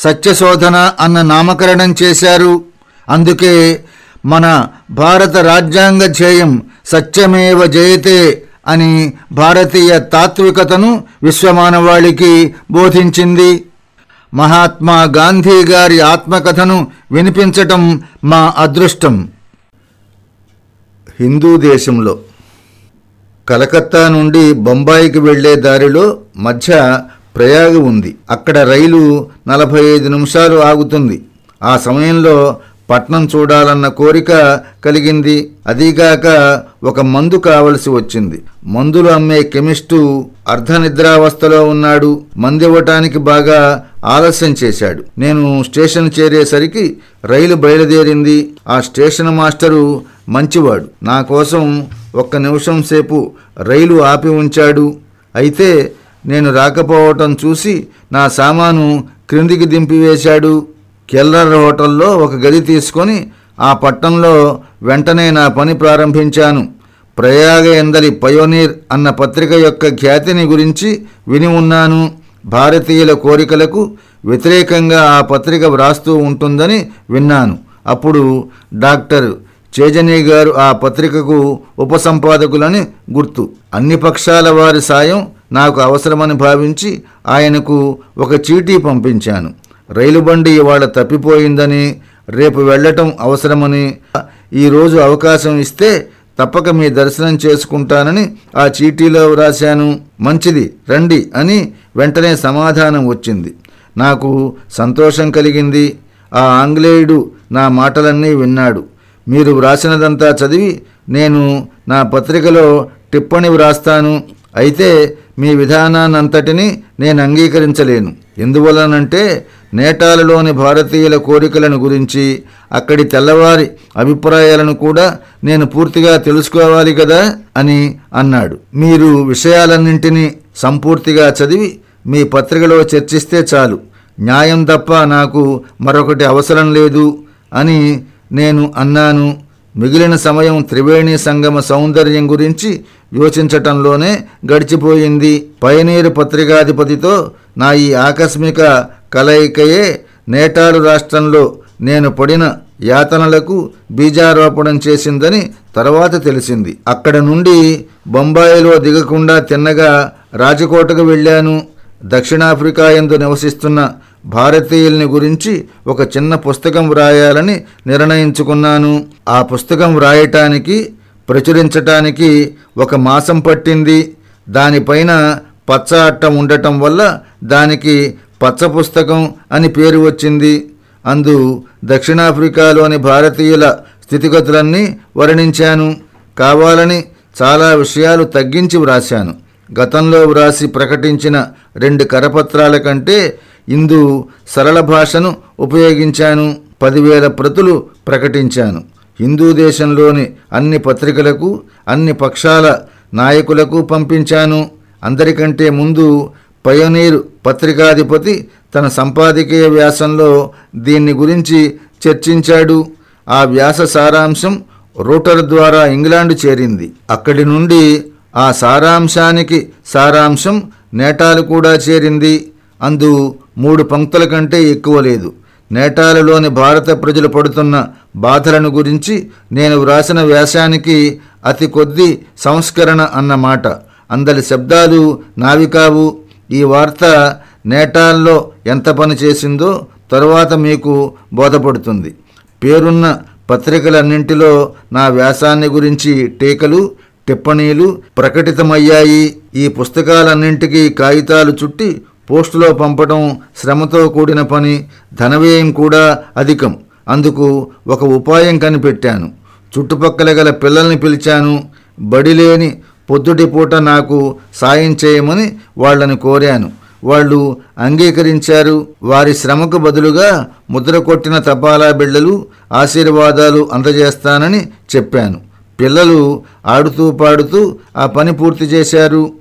సత్యశోధన అన్న నామకరణం చేశారు. అందుకే మన భారత రాజ్యాంగ ధ్యేయం సత్యమేవ జయతే అని భారతీయ తాత్వికతను విశ్వమానవాళికి బోధించింది. మహాత్మా గాంధీ గారి ఆత్మకథను వినిపించటం మా అదృష్టం. హిందూ దేశంలో కలకత్తా నుండి బొంబాయికి వెళ్ళే దారిలో మధ్య ప్రయాగ ఉంది. అక్కడ రైలు నలభై ఐదు నిమిషాలు ఆగుతుంది. ఆ సమయంలో పట్నం చూడాలన్న కోరిక కలిగింది. అదీగాక ఒక మందు కావలసి వచ్చింది. మందులు అమ్మే కెమిస్టు అర్ధనిద్రావస్థలో ఉన్నాడు. మందివ్వటానికి బాగా ఆలస్యం చేశాడు. నేను స్టేషన్ చేరేసరికి రైలు బయలుదేరింది. ఆ స్టేషన్ మాస్టరు మంచివాడు. నా కోసం ఒక్క నిమిషం సేపు రైలు ఆపి ఉంచాడు. అయితే నేను రాకపోవటం చూసి నా సామాను క్రిందికి దింపివేశాడు. కెల్లర్ హోటల్లో ఒక గది తీసుకొని ఆ పట్టణంలో వెంటనే నా పని ప్రారంభించాను. ప్రయాగ ఎందలి పయోనీర్ అన్న పత్రిక యొక్క ఖ్యాతిని గురించి విని ఉన్నాను. భారతీయుల కోరికలకు వ్యతిరేకంగా ఆ పత్రిక వ్రాస్తూ ఉంటుందని విన్నాను. అప్పుడు డాక్టర్ చేజనీ గారు ఆ పత్రికకు ఉపసంపాదకులని గుర్తు. అన్ని పక్షాల వారి సాయం నాకు అవసరమని భావించి ఆయనకు ఒక చీటీ పంపించాను. రైలు బండి ఇవాళ తప్పిపోయిందని రేపు వెళ్ళటం అవసరమని ఈరోజు అవకాశం ఇస్తే తప్పక మీ దర్శనం చేసుకుంటానని ఆ చీటీలో వ్రాశాను. మంచిది రండి అని వెంటనే సమాధానం వచ్చింది. నాకు సంతోషం కలిగింది. ఆ ఆంగ్లేయుడు నా మాటలన్నీ విన్నాడు. మీరు వ్రాసినదంతా చదివి నేను నా పత్రికలో టిప్పణి వ్రాస్తాను. అయితే మీ విధానాన్నంతటినీ నేను అంగీకరించలేను ఎందువలనంటే నేటాలలోని భారతీయుల కోరికలను గురించి అక్కడి తెల్లవారి అభిప్రాయాలను కూడా నేను పూర్తిగా తెలుసుకోవాలి కదా అని అన్నాడు. మీరు విషయాలన్నింటినీ సంపూర్తిగా చదివి మీ పత్రికలో చర్చిస్తే చాలు. న్యాయం తప్ప నాకు మరొకటి అవసరం లేదు అని నేను అన్నాను. మిగిలిన సమయం త్రివేణి సంగమ సౌందర్యం గురించి యోచించటంలోనే గడిచిపోయింది. పయనీరు పత్రికాధిపతితో నా ఈ ఆకస్మిక కలయికయే నేటాలు రాష్ట్రంలో నేను పడిన యాతనలకు బీజారోపణం చేసిందని తర్వాత తెలిసింది. అక్కడ నుండి బొంబాయిలో దిగకుండా తిన్నగా రాజకోటకు వెళ్ళాను. దక్షిణాఫ్రికా ఎందు నివసిస్తున్న భారతీయుల్ని గురించి ఒక చిన్న పుస్తకం వ్రాయాలని నిర్ణయించుకున్నాను. ఆ పుస్తకం వ్రాయటానికి ప్రచురించటానికి ఒక మాసం పట్టింది. దానిపైన పచ్చ అట్ట ఉండటం వల్ల దానికి పచ్చ పుస్తకం అని పేరు వచ్చింది. అందు దక్షిణాఫ్రికాలోని భారతీయుల స్థితిగతులన్నీ వర్ణించాను. కావాలని చాలా విషయాలు తగ్గించి వ్రాశాను. గతంలో వ్రాసి ప్రకటించిన రెండు కరపత్రాల కంటే ఇందు సరళ భాషను ఉపయోగించాను. పదివేల ప్రతులు ప్రకటించాను. హిందూ దేశంలోని అన్ని పత్రికలకు అన్ని పక్షాల నాయకులకు పంపించాను. అందరికంటే ముందు పయోనీరు పత్రికాధిపతి తన సంపాదకీయ వ్యాసంలో దీన్ని గురించి చర్చించాడు. ఆ వ్యాస సారాంశం రూటర్ ద్వారా ఇంగ్లాండ్ చేరింది. అక్కడి నుండి ఆ సారాంశానికి సారాంశం నేటాలు కూడా చేరింది. అందు మూడు పంక్తుల కంటే ఎక్కువ లేదు. నేటాలలోని భారత ప్రజలు పడుతున్న బాధలను గురించి నేను వ్రాసిన వ్యాసానికి అతి కొద్ది సంస్కరణ అన్నమాట. అందరి శబ్దాలు నావి కావు ఈ వార్త నేటాల్లో ఎంత పని చేసిందో తరువాత మీకు బోధపడుతుంది. పేరున్న పత్రికలన్నింటిలో నా వ్యాసాన్ని గురించి టీకలు టిప్పణీలు ప్రకటితమయ్యాయి. ఈ పుస్తకాలన్నింటికీ కాగితాలు చుట్టి పోస్టులో పంపడం శ్రమతో కూడిన పని ధనవ్యయం కూడా అధికం. అందుకు ఒక ఉపాయం కనిపెట్టాను. చుట్టుపక్కల గల పిల్లల్ని పిలిచాను. బడిలేని పొద్దుటి పూట నాకు సాయం చేయమని వాళ్ళని కోరాను. వాళ్ళు అంగీకరించారు. వారి శ్రమకు బదులుగా ముద్ర కొట్టిన తపాలా బిళ్ళలు ఆశీర్వాదాలు అందజేస్తానని చెప్పాను. పిల్లలు ఆడుతూ పాడుతూ ఆ పని పూర్తి చేశారు.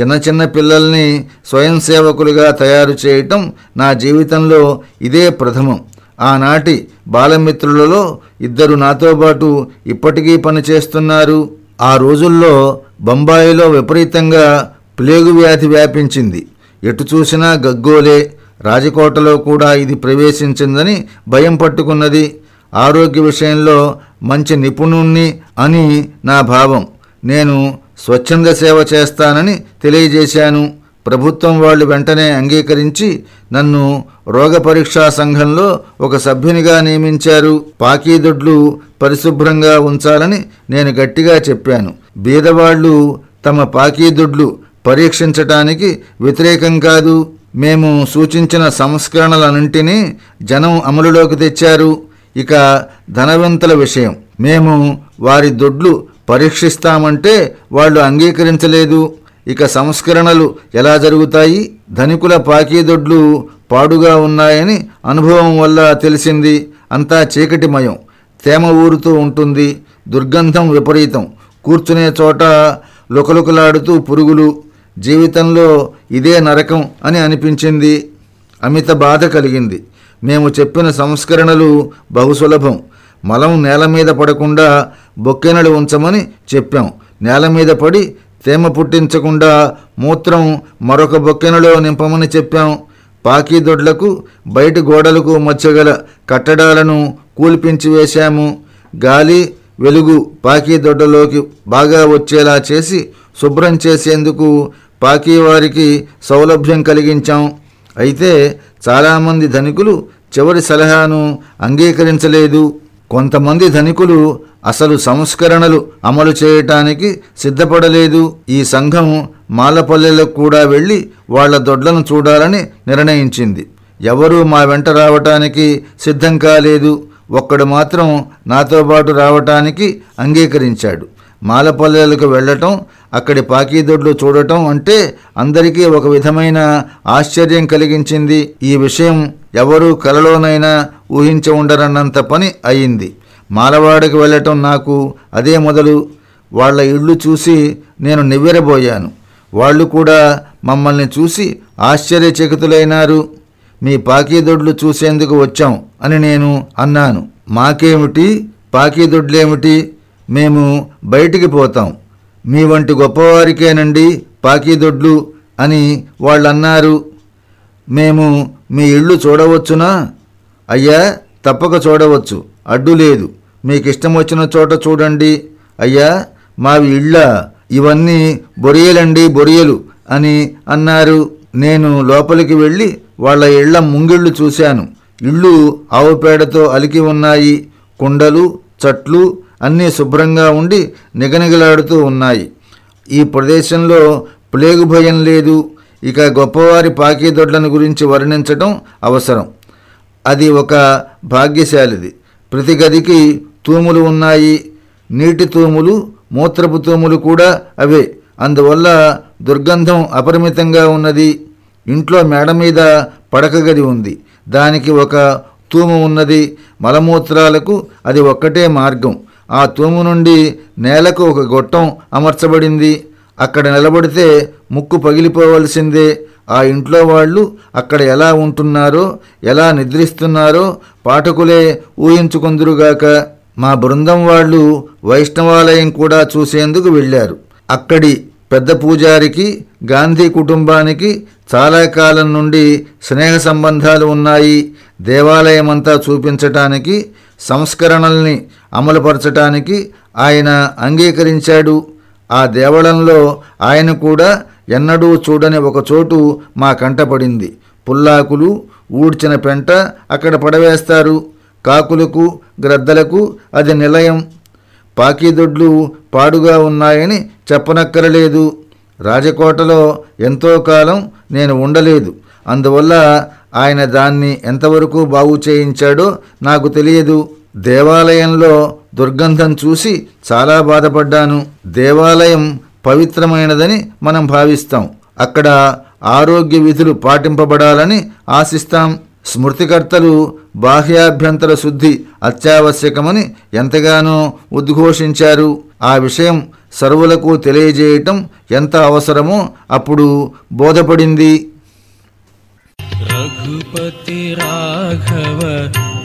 చిన్న చిన్న పిల్లల్ని స్వయం సేవకులుగా తయారు చేయటం నా జీవితంలో ఇదే ప్రథమం. ఆనాటి బాలమిత్రులలో ఇద్దరు నాతో పాటు ఇప్పటికీ పనిచేస్తున్నారు. ఆ రోజుల్లో బొంబాయిలో విపరీతంగా ప్లేగు వ్యాధి వ్యాపించింది. ఎటు చూసినా గగ్గోలే. రాజకోటలో కూడా ఇది ప్రవేశించిందని భయం పట్టుకున్నది. ఆరోగ్య విషయంలో మంచి నిపుణుణ్ణి అని నా భావం. నేను స్వచ్ఛంద సేవ చేస్తానని తెలియజేశాను. ప్రభుత్వం వాళ్ళు వెంటనే అంగీకరించి నన్ను రోగ పరీక్షా సంఘంలో ఒక సభ్యునిగా నియమించారు. పాకీదొడ్లు పరిశుభ్రంగా ఉంచాలని నేను గట్టిగా చెప్పాను. బీదవాళ్ళు తమ పాకీదొడ్లు పరీక్షించటానికి వ్యతిరేకం కాదు. మేము సూచించిన సంస్కరణలన్నింటినీ జనం అమలులోకి తెచ్చారు. ఇక ధనవంతుల విషయం. మేము వారి దొడ్లు పరీక్షిస్తామంటే వాళ్ళు అంగీకరించలేదు. ఇక సంస్కరణలు ఎలా జరుగుతాయి? ధనికుల పాకీదొడ్లు పాడుగా ఉన్నాయని అనుభవం వల్ల తెలిసింది. అంతా చీకటిమయం తేమ ఊరుతూ ఉంటుంది. దుర్గంధం విపరీతం. కూర్చునే చోట లుకలుకలాడుతూ పురుగులు. జీవితంలో ఇదే నరకం అని అనిపించింది. అమిత బాధ కలిగింది. మేము చెప్పిన సంస్కరణలు బహుసులభం. మలం నేల మీద పడకుండా బొక్కెనలు ఉంచమని చెప్పాం. నేల మీద పడి తేమ పుట్టించకుండా మూత్రం మరొక బొక్కెనలో నింపమని చెప్పాం. పాకీదొడ్లకు బయటి గోడలకు మధ్యగల కట్టడాలను కూల్పించి వేశాము. గాలి వెలుగు పాకీదొడ్డలోకి బాగా వచ్చేలా చేసి శుభ్రం చేసేందుకు పాకీవారికి సౌలభ్యం కలిగించాం. అయితే చాలామంది ధనికులు చివరి సలహాను అంగీకరించలేదు. కొంతమంది ధనికులు అసలు సంస్కరణలు అమలు చేయటానికి సిద్ధపడలేదు. ఈ సంఘం మాలపల్లెలకు కూడా వెళ్ళి వాళ్ళ దొడ్లను చూడాలని నిర్ణయించింది. ఎవరూ మా వెంట రావటానికి సిద్ధం కాలేదు. ఒక్కడు మాత్రం నాతో పాటు రావటానికి అంగీకరించాడు. మాలపల్లెలకు వెళ్ళటం అక్కడి పాకీదొడ్లు చూడటం అంటే అందరికీ ఒక విధమైన ఆశ్చర్యం కలిగించింది. ఈ విషయం ఎవరూ కలలోనైనా ఊహించి ఉండరన్నంత పని అయింది. మాలవాడకి వెళ్ళటం నాకు అదే మొదలు. వాళ్ళ ఇళ్ళు చూసి నేను నివ్వెరబోయాను. వాళ్ళు కూడా మమ్మల్ని చూసి ఆశ్చర్యచకితులైనారు. మీ పాకీదొడ్లు చూసేందుకు వచ్చాం అని నేను అన్నాను. మాకేమిటి? పాకీదొడ్లేమిటి? మేము బయటికి పోతాం. మీ వంటి గొప్పవారికేనండి పాకీదొడ్లు అని వాళ్ళన్నారు. మేము మీ ఇళ్ళు చూడవచ్చునా? అయ్యా తప్పక చూడవచ్చు. అడ్డు లేదు. మీకు ఇష్టం వచ్చిన చోట చూడండి. అయ్యా మావి ఇళ్ళ ఇవన్నీ బొరియలండి బొరియలు అని అన్నారు. నేను లోపలికి వెళ్ళి వాళ్ళ ఇళ్ళ ముంగిళ్ళు చూశాను. ఇళ్ళు ఆవు పేడతో అలికి ఉన్నాయి. కుండలు చట్లు అన్నీ శుభ్రంగా ఉండి నిగనిగలాడుతూ ఉన్నాయి. ఈ ప్రదేశంలో ప్లేగు భయం లేదు. ఇక గొప్పవారి పాకీదొడ్లను గురించి వర్ణించటం అవసరం. అది ఒక భాగ్యశాలిది. ప్రతి గదికి తూములు ఉన్నాయి. నీటి తూములు మూత్రపు తూములు కూడా అవే. అందువల్ల దుర్గంధం అపరిమితంగా ఉన్నది. ఇంట్లో మేడ మీద పడక గది ఉంది. దానికి ఒక తూము ఉన్నది. మలమూత్రాలకు అది ఒక్కటే మార్గం. ఆ తూము నుండి నేలకు ఒక గొట్టం అమర్చబడింది. అక్కడ నిలబడితే ముక్కు పగిలిపోవలసిందే. ఆ ఇంట్లో వాళ్ళు అక్కడ ఎలా ఉంటున్నారో ఎలా నిద్రిస్తున్నారో పాఠకులే ఊహించుకుందురుగాక. మా బృందం వాళ్ళు వైష్ణవాలయం కూడా చూసేందుకు వెళ్ళారు. అక్కడి పెద్ద పూజారికి గాంధీ కుటుంబానికి చాలా కాలం నుండి స్నేహ సంబంధాలు ఉన్నాయి. దేవాలయమంతా చూపించటానికి సంస్కరణల్ని అమలుపరచటానికి ఆయన అంగీకరించాడు. ఆ దేవళంలో ఆయన కూడా ఎన్నడూ చూడని ఒక చోటు మా కంటపడింది. పుల్లాకులు ఊడ్చిన పెంట అక్కడ పడవేస్తారు. కాకులకు గ్రద్దలకు అది నిలయం. పాకీదొడ్లు పాడుగా ఉన్నాయని చెప్పనక్కరలేదు. రాజకోటలో ఎంతో కాలం నేను ఉండలేదు. అందువల్ల ఆయన దాన్ని ఎంతవరకు బాగు చేయించాడో నాకు తెలియదు. దేవాలయంలో దుర్గంధం చూసి చాలా బాధపడ్డాను. దేవాలయం పవిత్రమైనదని మనం భావిస్తాం. అక్కడ ఆరోగ్య విధులు పాటింపబడాలని ఆశిస్తాం. స్మృతికర్తలు బాహ్యాభ్యంతర శుద్ధి అత్యావశ్యకమని ఎంతగానో ఉద్ఘోషించారు. ఆ విషయం సర్వులకు తెలియజేయటం ఎంత అవసరమో అప్పుడు బోధపడింది. రఘుపతి రాఘవ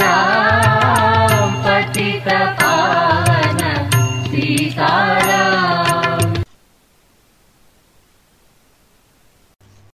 राम पतित पावन सीताराम